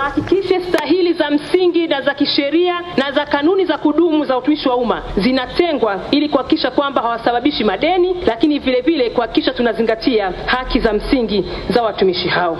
wahakikishe stahili za msingi na za kisheria na za kanuni za kudumu za utumishi wa umma zinatengwa ili kuhakikisha kwamba hawasababishi madeni, lakini vile vile kuhakikisha tunazingatia haki za msingi za watumishi hao.